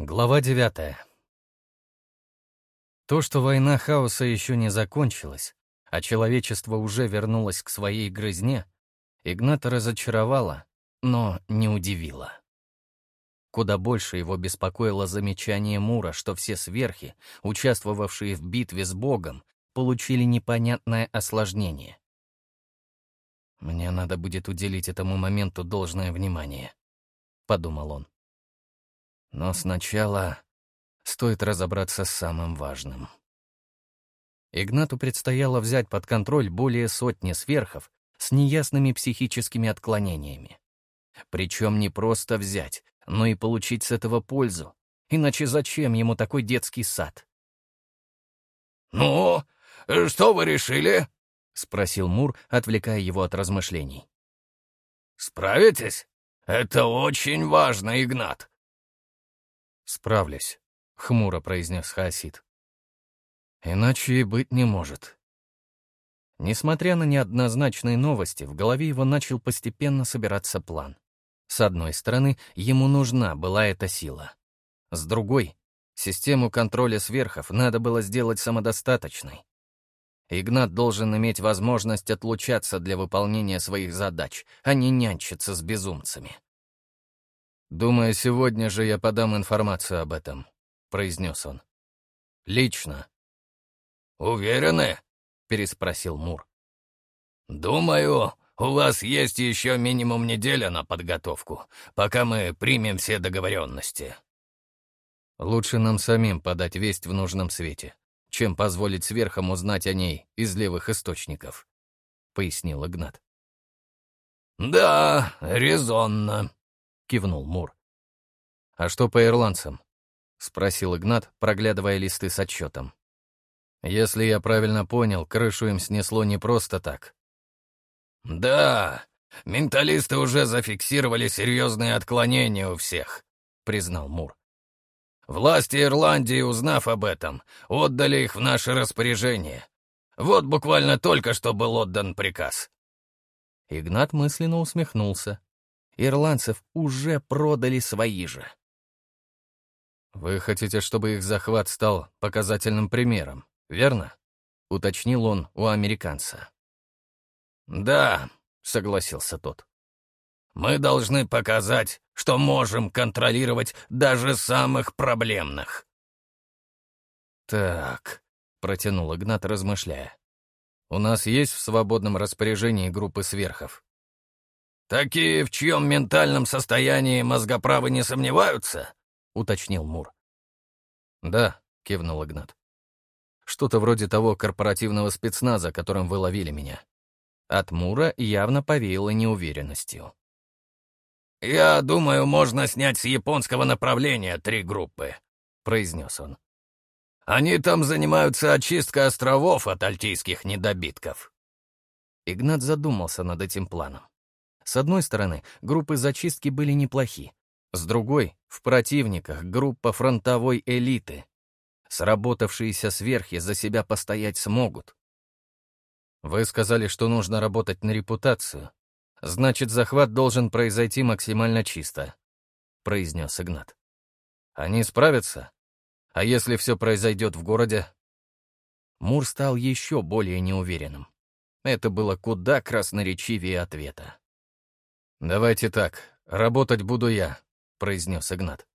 Глава девятая. То, что война хаоса еще не закончилась, а человечество уже вернулось к своей грызне, Игната разочаровало, но не удивило. Куда больше его беспокоило замечание Мура, что все сверхи, участвовавшие в битве с Богом, получили непонятное осложнение. «Мне надо будет уделить этому моменту должное внимание», — подумал он. Но сначала стоит разобраться с самым важным. Игнату предстояло взять под контроль более сотни сверхов с неясными психическими отклонениями. Причем не просто взять, но и получить с этого пользу. Иначе зачем ему такой детский сад? «Ну, что вы решили?» — спросил Мур, отвлекая его от размышлений. «Справитесь? Это очень важно, Игнат. «Справлюсь», — хмуро произнес Хаосид. «Иначе и быть не может». Несмотря на неоднозначные новости, в голове его начал постепенно собираться план. С одной стороны, ему нужна была эта сила. С другой, систему контроля сверхов надо было сделать самодостаточной. Игнат должен иметь возможность отлучаться для выполнения своих задач, а не нянчиться с безумцами. «Думаю, сегодня же я подам информацию об этом», — произнес он. «Лично». «Уверены?» — переспросил Мур. «Думаю, у вас есть еще минимум неделя на подготовку, пока мы примем все договоренности». «Лучше нам самим подать весть в нужном свете, чем позволить сверхам узнать о ней из левых источников», — пояснил Игнат. «Да, резонно», — кивнул Мур. «А что по ирландцам?» — спросил Игнат, проглядывая листы с отчетом. «Если я правильно понял, крышу им снесло не просто так». «Да, менталисты уже зафиксировали серьезные отклонения у всех», — признал Мур. «Власти Ирландии, узнав об этом, отдали их в наше распоряжение. Вот буквально только что был отдан приказ». Игнат мысленно усмехнулся ирландцев уже продали свои же. «Вы хотите, чтобы их захват стал показательным примером, верно?» — уточнил он у американца. «Да», — согласился тот. «Мы должны показать, что можем контролировать даже самых проблемных». «Так», — протянул Игнат, размышляя. «У нас есть в свободном распоряжении группы сверхов?» «Такие, в чьем ментальном состоянии мозгоправы не сомневаются?» — уточнил Мур. «Да», — кивнул Игнат. «Что-то вроде того корпоративного спецназа, которым вы ловили меня». От Мура явно повеяло неуверенностью. «Я думаю, можно снять с японского направления три группы», — произнес он. «Они там занимаются очисткой островов от альтийских недобитков». Игнат задумался над этим планом. С одной стороны, группы зачистки были неплохи. С другой, в противниках группа фронтовой элиты. Сработавшиеся сверхи за себя постоять смогут. Вы сказали, что нужно работать на репутацию. Значит, захват должен произойти максимально чисто, произнес Игнат. Они справятся? А если все произойдет в городе? Мур стал еще более неуверенным. Это было куда красноречивее ответа. «Давайте так, работать буду я», — произнес Игнат.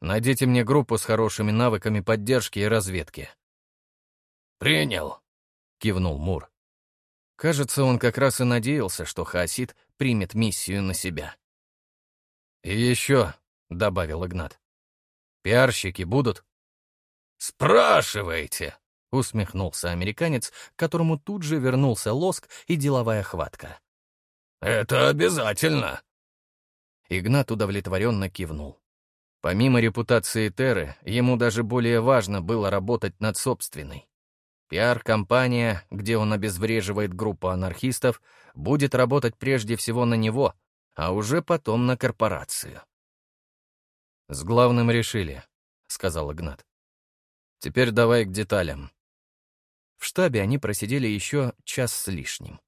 «Найдите мне группу с хорошими навыками поддержки и разведки». «Принял», — кивнул Мур. Кажется, он как раз и надеялся, что Хасид примет миссию на себя. «И еще», — добавил Игнат, — «пиарщики будут?» «Спрашивайте», — усмехнулся американец, которому тут же вернулся лоск и деловая хватка. «Это обязательно!» Игнат удовлетворенно кивнул. Помимо репутации Терры, ему даже более важно было работать над собственной. Пиар-компания, где он обезвреживает группу анархистов, будет работать прежде всего на него, а уже потом на корпорацию. «С главным решили», — сказал Игнат. «Теперь давай к деталям». В штабе они просидели еще час с лишним.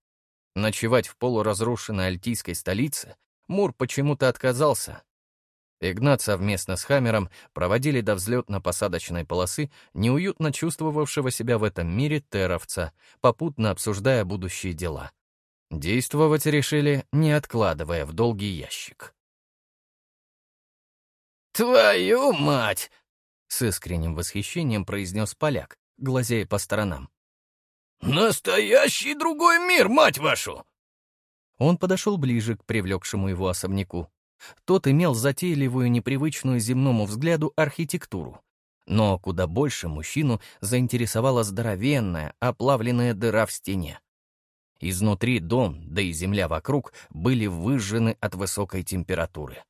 Ночевать в полуразрушенной альтийской столице Мур почему-то отказался. Игнат совместно с Хаммером проводили до взлетно-посадочной полосы неуютно чувствовавшего себя в этом мире теровца, попутно обсуждая будущие дела. Действовать решили, не откладывая в долгий ящик. «Твою мать!» — с искренним восхищением произнес поляк, глазея по сторонам. «Настоящий другой мир, мать вашу!» Он подошел ближе к привлекшему его особняку. Тот имел затейливую, непривычную земному взгляду архитектуру. Но куда больше мужчину заинтересовала здоровенная, оплавленная дыра в стене. Изнутри дом, да и земля вокруг, были выжжены от высокой температуры.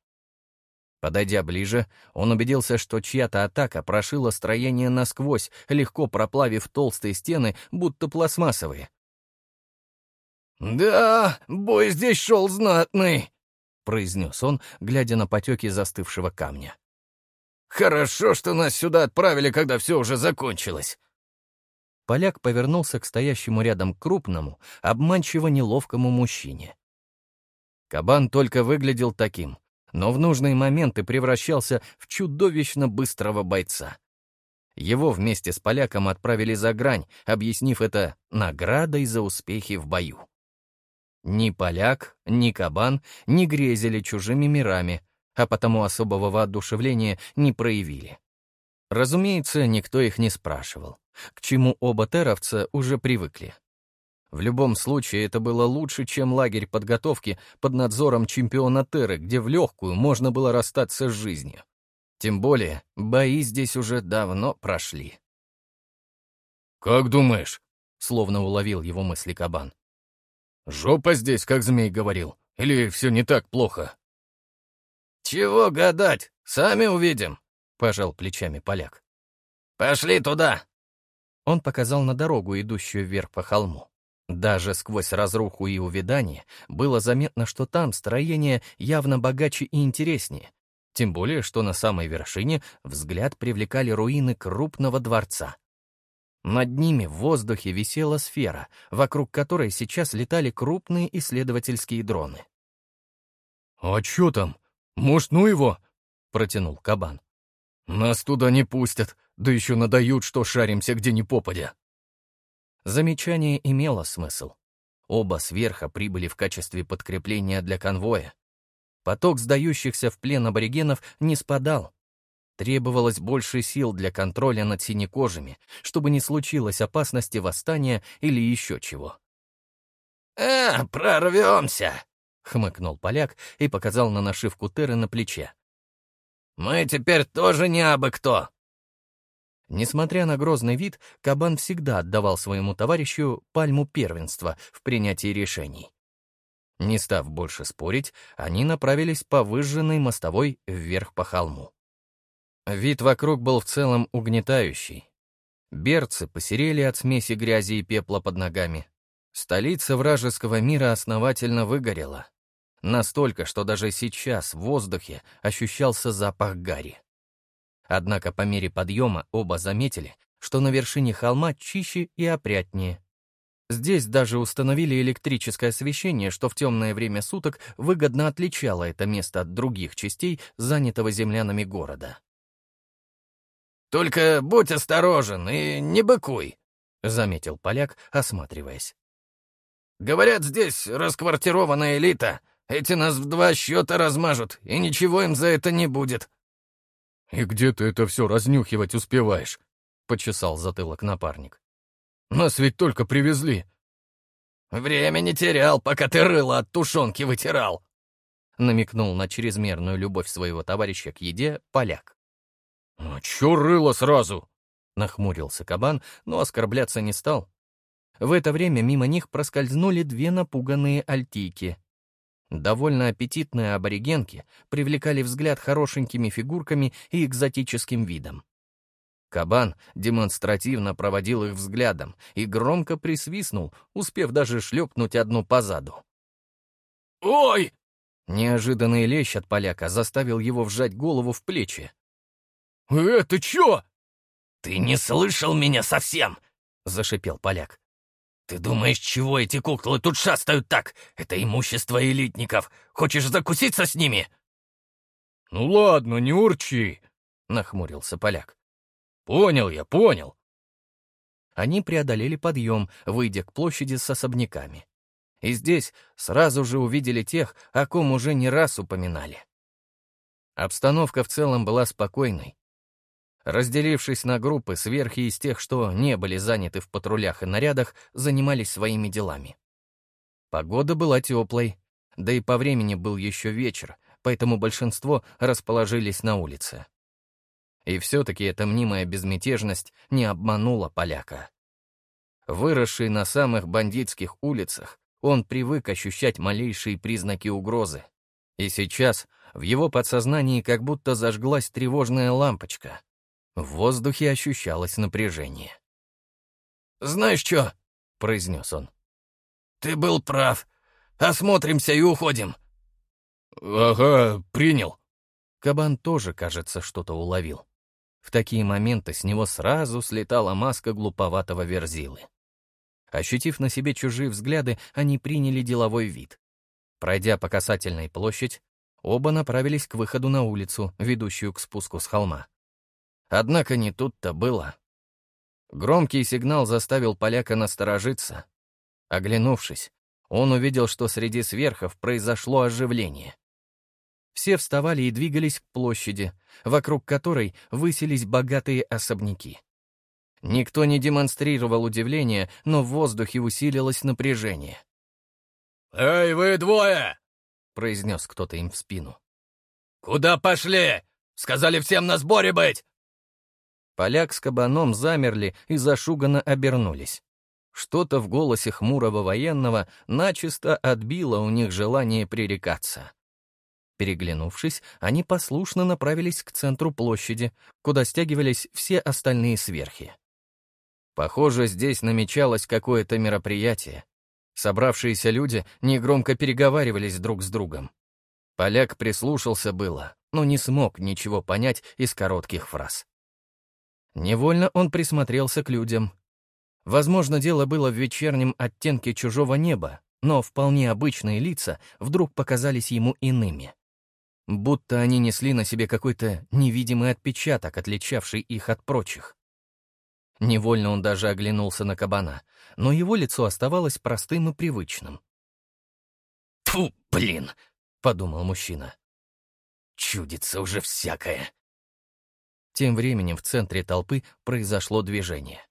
Подойдя ближе, он убедился, что чья-то атака прошила строение насквозь, легко проплавив толстые стены, будто пластмассовые. «Да, бой здесь шел знатный», — произнес он, глядя на потеки застывшего камня. «Хорошо, что нас сюда отправили, когда все уже закончилось». Поляк повернулся к стоящему рядом крупному, обманчиво неловкому мужчине. Кабан только выглядел таким, но в нужные моменты превращался в чудовищно быстрого бойца. Его вместе с поляком отправили за грань, объяснив это наградой за успехи в бою. Ни поляк, ни кабан не грезили чужими мирами, а потому особого воодушевления не проявили. Разумеется, никто их не спрашивал, к чему оба теровца уже привыкли. В любом случае, это было лучше, чем лагерь подготовки под надзором чемпиона Терры, где в легкую можно было расстаться с жизнью. Тем более, бои здесь уже давно прошли. «Как думаешь?» — словно уловил его мысли кабан. «Жопа здесь, как змей говорил, или все не так плохо?» «Чего гадать? Сами увидим», — пожал плечами поляк. «Пошли туда!» Он показал на дорогу, идущую вверх по холму. Даже сквозь разруху и увядание было заметно, что там строение явно богаче и интереснее. Тем более, что на самой вершине взгляд привлекали руины крупного дворца. Над ними в воздухе висела сфера, вокруг которой сейчас летали крупные исследовательские дроны. «А чё там? Может, ну его?» — протянул кабан. «Нас туда не пустят, да еще надают, что шаримся где ни попадя». Замечание имело смысл. Оба сверха прибыли в качестве подкрепления для конвоя. Поток сдающихся в плен аборигенов не спадал. Требовалось больше сил для контроля над синекожими, чтобы не случилось опасности восстания или еще чего. «А, прорвемся!» — хмыкнул поляк и показал на нашивку Терры на плече. «Мы теперь тоже не абы кто!» Несмотря на грозный вид, Кабан всегда отдавал своему товарищу пальму первенства в принятии решений. Не став больше спорить, они направились по выжженной мостовой вверх по холму. Вид вокруг был в целом угнетающий. Берцы посерели от смеси грязи и пепла под ногами. Столица вражеского мира основательно выгорела. Настолько, что даже сейчас в воздухе ощущался запах гари. Однако по мере подъема оба заметили, что на вершине холма чище и опрятнее. Здесь даже установили электрическое освещение, что в темное время суток выгодно отличало это место от других частей, занятого землянами города. «Только будь осторожен и не быкуй», — заметил поляк, осматриваясь. «Говорят, здесь расквартированная элита. Эти нас в два счета размажут, и ничего им за это не будет. «И где ты это все разнюхивать успеваешь?» — почесал затылок напарник. «Нас ведь только привезли». «Время не терял, пока ты рыло от тушенки вытирал», — намекнул на чрезмерную любовь своего товарища к еде поляк. «А чё рыло сразу?» — нахмурился кабан, но оскорбляться не стал. В это время мимо них проскользнули две напуганные альтийки — Довольно аппетитные аборигенки привлекали взгляд хорошенькими фигурками и экзотическим видом. Кабан демонстративно проводил их взглядом и громко присвистнул, успев даже шлепнуть одну позаду. «Ой!» Неожиданный лещ от поляка заставил его вжать голову в плечи. «Это чё?» «Ты не слышал меня совсем!» — зашипел поляк. «Ты думаешь, чего эти куклы тут шастают так? Это имущество элитников. Хочешь закуситься с ними?» «Ну ладно, не урчи», — нахмурился поляк. «Понял я, понял». Они преодолели подъем, выйдя к площади с особняками. И здесь сразу же увидели тех, о ком уже не раз упоминали. Обстановка в целом была спокойной. Разделившись на группы, сверхи из тех, что не были заняты в патрулях и нарядах, занимались своими делами. Погода была теплой, да и по времени был еще вечер, поэтому большинство расположились на улице. И все-таки эта мнимая безмятежность не обманула поляка. Выросший на самых бандитских улицах, он привык ощущать малейшие признаки угрозы. И сейчас в его подсознании как будто зажглась тревожная лампочка. В воздухе ощущалось напряжение. «Знаешь что?» — произнес он. «Ты был прав. Осмотримся и уходим». «Ага, принял». Кабан тоже, кажется, что-то уловил. В такие моменты с него сразу слетала маска глуповатого верзилы. Ощутив на себе чужие взгляды, они приняли деловой вид. Пройдя по касательной площадь, оба направились к выходу на улицу, ведущую к спуску с холма. Однако не тут-то было. Громкий сигнал заставил поляка насторожиться. Оглянувшись, он увидел, что среди сверхов произошло оживление. Все вставали и двигались к площади, вокруг которой высились богатые особняки. Никто не демонстрировал удивления, но в воздухе усилилось напряжение. «Эй, вы двое!» — произнес кто-то им в спину. «Куда пошли? Сказали всем на сборе быть!» Поляк с кабаном замерли и зашуганно обернулись. Что-то в голосе хмурого военного начисто отбило у них желание пререкаться. Переглянувшись, они послушно направились к центру площади, куда стягивались все остальные сверхи. Похоже, здесь намечалось какое-то мероприятие. Собравшиеся люди негромко переговаривались друг с другом. Поляк прислушался было, но не смог ничего понять из коротких фраз. Невольно он присмотрелся к людям. Возможно, дело было в вечернем оттенке чужого неба, но вполне обычные лица вдруг показались ему иными. Будто они несли на себе какой-то невидимый отпечаток, отличавший их от прочих. Невольно он даже оглянулся на кабана, но его лицо оставалось простым и привычным. «Фу, блин!» — подумал мужчина. «Чудится уже всякое!» Тем временем в центре толпы произошло движение.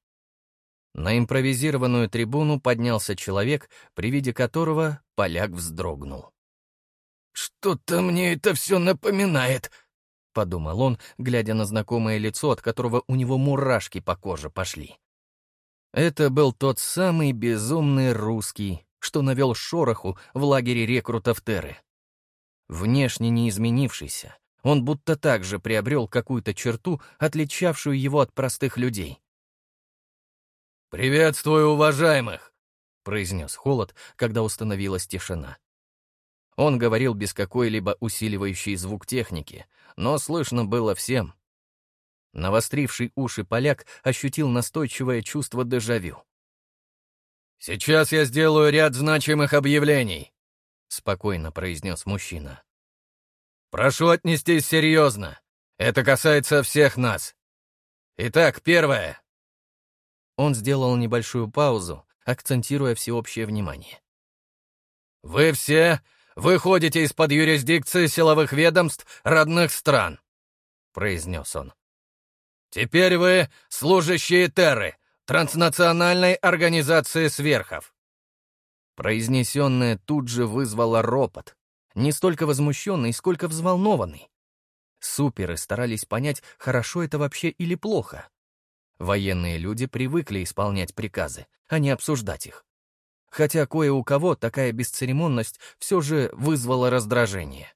На импровизированную трибуну поднялся человек, при виде которого поляк вздрогнул. «Что-то мне это все напоминает», подумал он, глядя на знакомое лицо, от которого у него мурашки по коже пошли. Это был тот самый безумный русский, что навел шороху в лагере рекрутов Терры. Внешне не изменившийся, он будто также приобрел какую-то черту, отличавшую его от простых людей. «Приветствую, уважаемых!» — произнес Холод, когда установилась тишина. Он говорил без какой-либо усиливающей звук техники, но слышно было всем. Навостривший уши поляк ощутил настойчивое чувство дежавю. «Сейчас я сделаю ряд значимых объявлений», — спокойно произнес мужчина. «Прошу отнестись серьезно. Это касается всех нас. Итак, первое». Он сделал небольшую паузу, акцентируя всеобщее внимание. «Вы все выходите из-под юрисдикции силовых ведомств родных стран», — произнес он. «Теперь вы служащие Терры, транснациональной организации сверхов». Произнесенное тут же вызвало ропот, не столько возмущенный, сколько взволнованный. Суперы старались понять, хорошо это вообще или плохо. Военные люди привыкли исполнять приказы, а не обсуждать их хотя кое у кого такая бесцеремонность все же вызвала раздражение.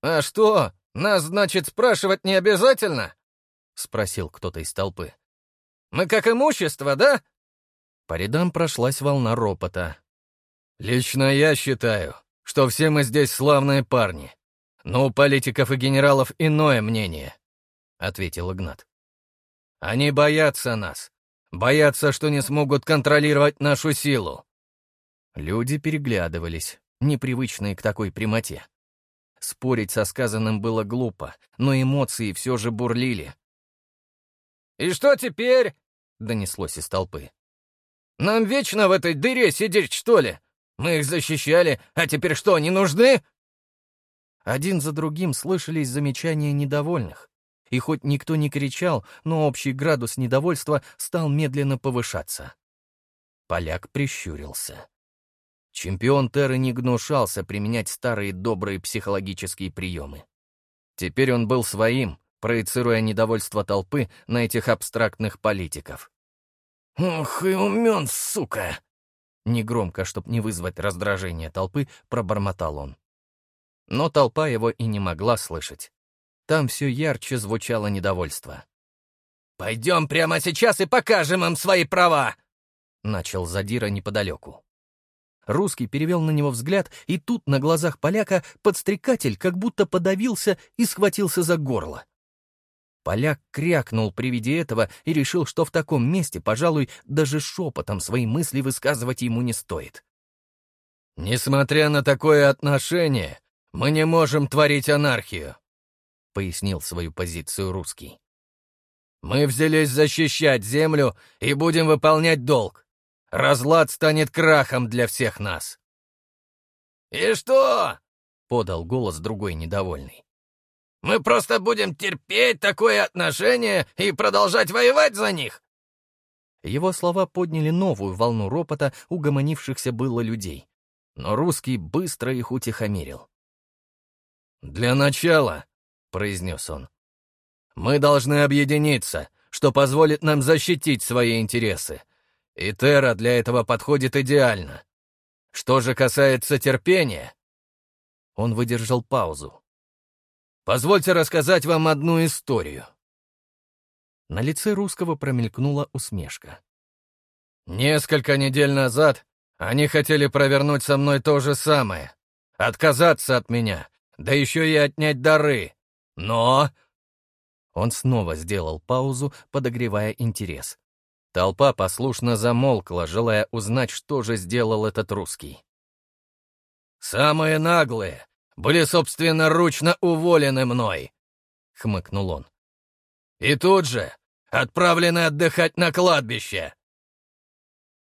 «А что, нас, значит, спрашивать не обязательно?» — спросил кто-то из толпы. «Мы как имущество, да?» По рядам прошлась волна ропота. «Лично я считаю, что все мы здесь славные парни, но у политиков и генералов иное мнение», — ответил Игнат. «Они боятся нас, Боятся, что не смогут контролировать нашу силу. Люди переглядывались, непривычные к такой прямоте. Спорить со сказанным было глупо, но эмоции все же бурлили. «И что теперь?» — донеслось из толпы. «Нам вечно в этой дыре сидеть, что ли? Мы их защищали, а теперь что, не нужны?» Один за другим слышались замечания недовольных. И хоть никто не кричал, но общий градус недовольства стал медленно повышаться. Поляк прищурился. Чемпион Терры не гнушался применять старые добрые психологические приемы. Теперь он был своим, проецируя недовольство толпы на этих абстрактных политиков. «Ох и умен, сука!» Негромко, чтоб не вызвать раздражение толпы, пробормотал он. Но толпа его и не могла слышать. Там все ярче звучало недовольство. «Пойдем прямо сейчас и покажем им свои права!» Начал задира неподалеку. Русский перевел на него взгляд, и тут на глазах поляка подстрекатель как будто подавился и схватился за горло. Поляк крякнул при виде этого и решил, что в таком месте, пожалуй, даже шепотом свои мысли высказывать ему не стоит. «Несмотря на такое отношение, мы не можем творить анархию», — пояснил свою позицию русский. «Мы взялись защищать землю и будем выполнять долг. Разлад станет крахом для всех нас». «И что?» — подал голос другой недовольный. «Мы просто будем терпеть такое отношение и продолжать воевать за них?» Его слова подняли новую волну ропота угомонившихся было людей, но русский быстро их утихомирил. «Для начала», — произнес он, — «мы должны объединиться, что позволит нам защитить свои интересы, и Терра для этого подходит идеально. Что же касается терпения...» Он выдержал паузу. «Позвольте рассказать вам одну историю». На лице русского промелькнула усмешка. «Несколько недель назад они хотели провернуть со мной то же самое. Отказаться от меня, да еще и отнять дары. Но...» Он снова сделал паузу, подогревая интерес. Толпа послушно замолкла, желая узнать, что же сделал этот русский. «Самые наглые были собственноручно уволены мной», — хмыкнул он. «И тут же отправлены отдыхать на кладбище».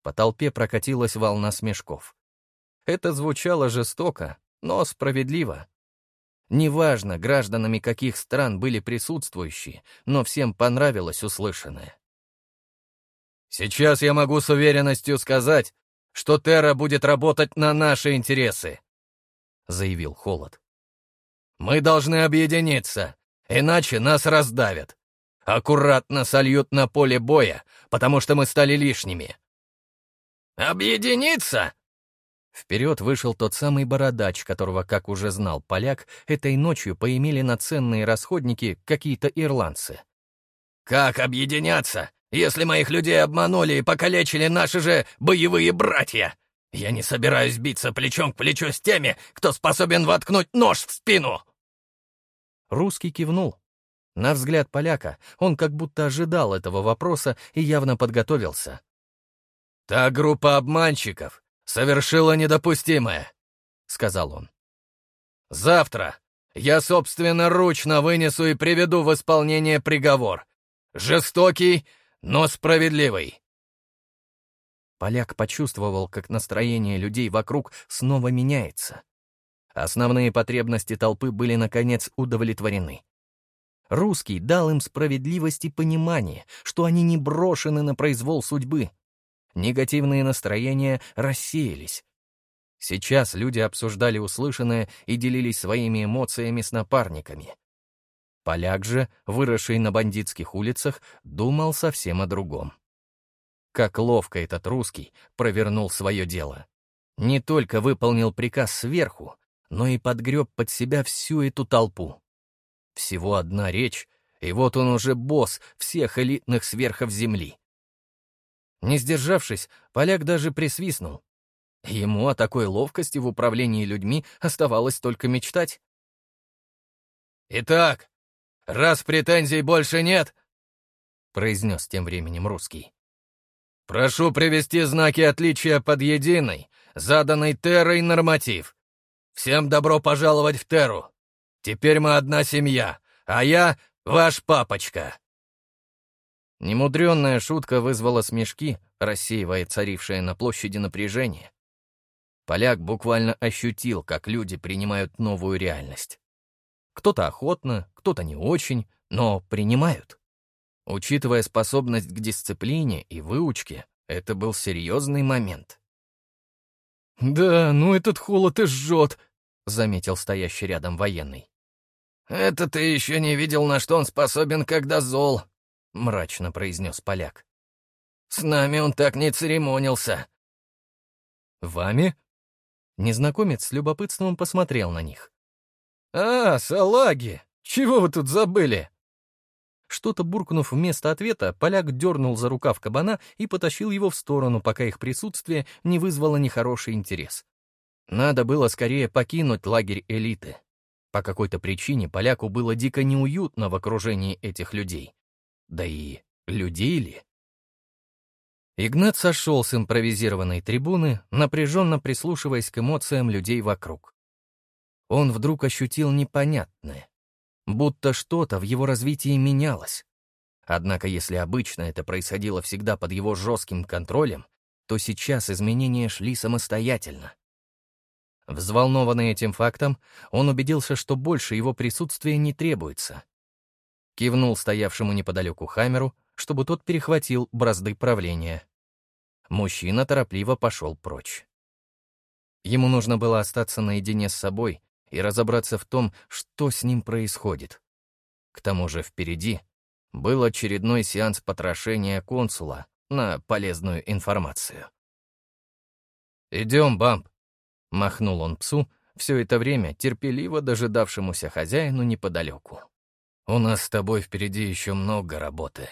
По толпе прокатилась волна смешков. Это звучало жестоко, но справедливо. Неважно, гражданами каких стран были присутствующие, но всем понравилось услышанное. Сейчас я могу с уверенностью сказать, что Терра будет работать на наши интересы», — заявил Холод. «Мы должны объединиться, иначе нас раздавят. Аккуратно сольют на поле боя, потому что мы стали лишними». «Объединиться?» Вперед вышел тот самый бородач, которого, как уже знал поляк, этой ночью поимели на ценные расходники какие-то ирландцы. «Как объединяться, если моих людей обманули и покалечили наши же боевые братья. Я не собираюсь биться плечом к плечу с теми, кто способен воткнуть нож в спину!» Русский кивнул. На взгляд поляка он как будто ожидал этого вопроса и явно подготовился. «Та группа обманщиков совершила недопустимое», — сказал он. «Завтра я собственноручно вынесу и приведу в исполнение приговор. Жестокий но справедливый. Поляк почувствовал, как настроение людей вокруг снова меняется. Основные потребности толпы были, наконец, удовлетворены. Русский дал им справедливость и понимание, что они не брошены на произвол судьбы. Негативные настроения рассеялись. Сейчас люди обсуждали услышанное и делились своими эмоциями с напарниками. Поляк же, выросший на бандитских улицах, думал совсем о другом. Как ловко этот русский провернул свое дело. Не только выполнил приказ сверху, но и подгреб под себя всю эту толпу. Всего одна речь, и вот он уже босс всех элитных сверхов земли. Не сдержавшись, поляк даже присвистнул. Ему о такой ловкости в управлении людьми оставалось только мечтать. «Итак, раз претензий больше нет», — произнес тем временем русский, «прошу привести знаки отличия под единый, заданный Террой норматив. Всем добро пожаловать в Терру. Теперь мы одна семья, а я ваш папочка!» Немудренная шутка вызвала смешки, рассеивая царившее на площади напряжение. Поляк буквально ощутил, как люди принимают новую реальность. Кто-то охотно, кто-то не очень, но принимают. Учитывая способность к дисциплине и выучке, это был серьезный момент. «Да, ну этот холод и жжет», — заметил стоящий рядом военный. «Это ты еще не видел, на что он способен, когда зол», — мрачно произнес поляк. «С нами он так не церемонился». «Вами?» Незнакомец с любопытством посмотрел на них. «А, салаги! Чего вы тут забыли?» Что-то буркнув вместо ответа, поляк дернул за рукав кабана и потащил его в сторону, пока их присутствие не вызвало нехороший интерес. Надо было скорее покинуть лагерь элиты. По какой-то причине поляку было дико неуютно в окружении этих людей. Да и людей ли? Игнат сошел с импровизированной трибуны, напряженно прислушиваясь к эмоциям людей вокруг. Он вдруг ощутил непонятное будто что-то в его развитии менялось. Однако если обычно это происходило всегда под его жестким контролем, то сейчас изменения шли самостоятельно. Взволнованный этим фактом, он убедился, что больше его присутствия не требуется. Кивнул стоявшему неподалеку Хамеру, чтобы тот перехватил бразды правления. Мужчина торопливо пошел прочь. Ему нужно было остаться наедине с собой и разобраться в том, что с ним происходит. К тому же впереди был очередной сеанс потрошения консула на полезную информацию. «Идем, Бамп», — махнул он псу, все это время терпеливо дожидавшемуся хозяину неподалеку. «У нас с тобой впереди еще много работы».